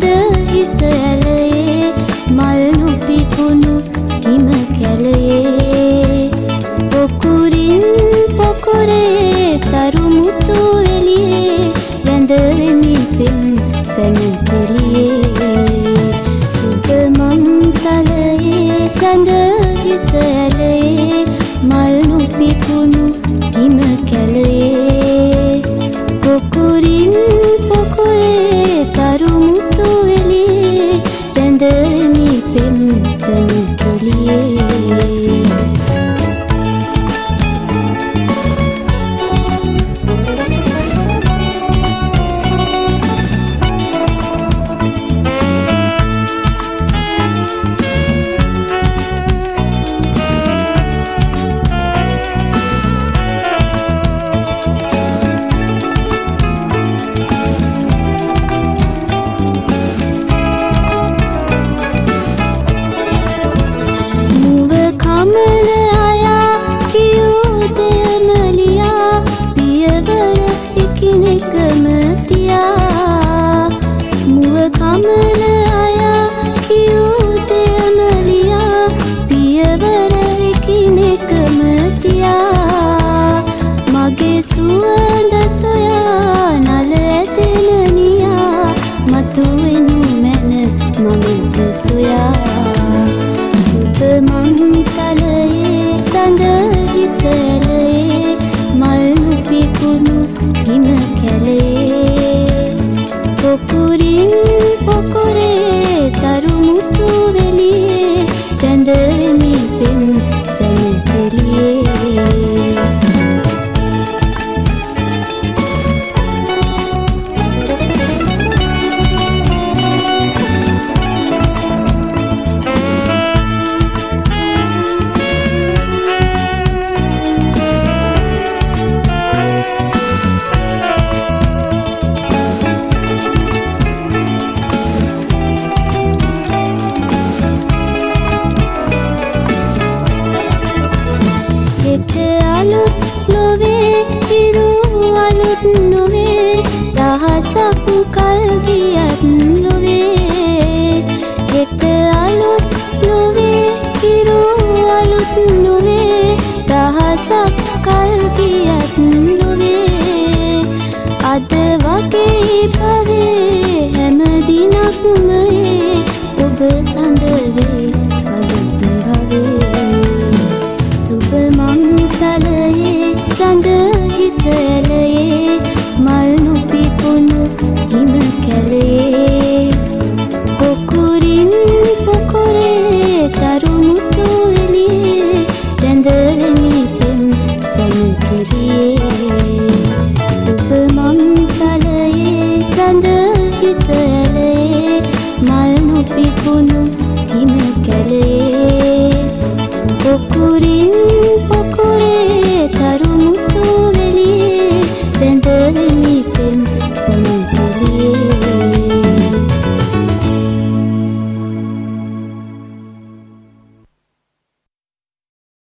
හිස ඇලයේ මල් නොපිපුුණු හිම කැලයේ. පොකුරින් පොකොරේ තරුමුතු එලියේ වැඳවෙමි පෙම් සැනපෙලියේ සුපමංතලයේ සැඳ හිස ඇලයේ මල් නොපිපුුණු හිම කැලයේ. සුවඳ සොයා නල ඇතෙන නියා මතුවෙනු මැන මමද සොයා අලුත් නොවේ දහසක් කල් ගියත් නොවේ. හෙට අලුත් ලොවේ හිරු අලුත් නොවේ දහසක් කල් ගියත් නොවේ. අද වගේ පවේ හැම දිනක්ම ඔබ සඳවේ සුබමංතලයේ සඳ හිසලයේ මල් නොපිපුුණු හිම කැලේ. පොකුරින් පො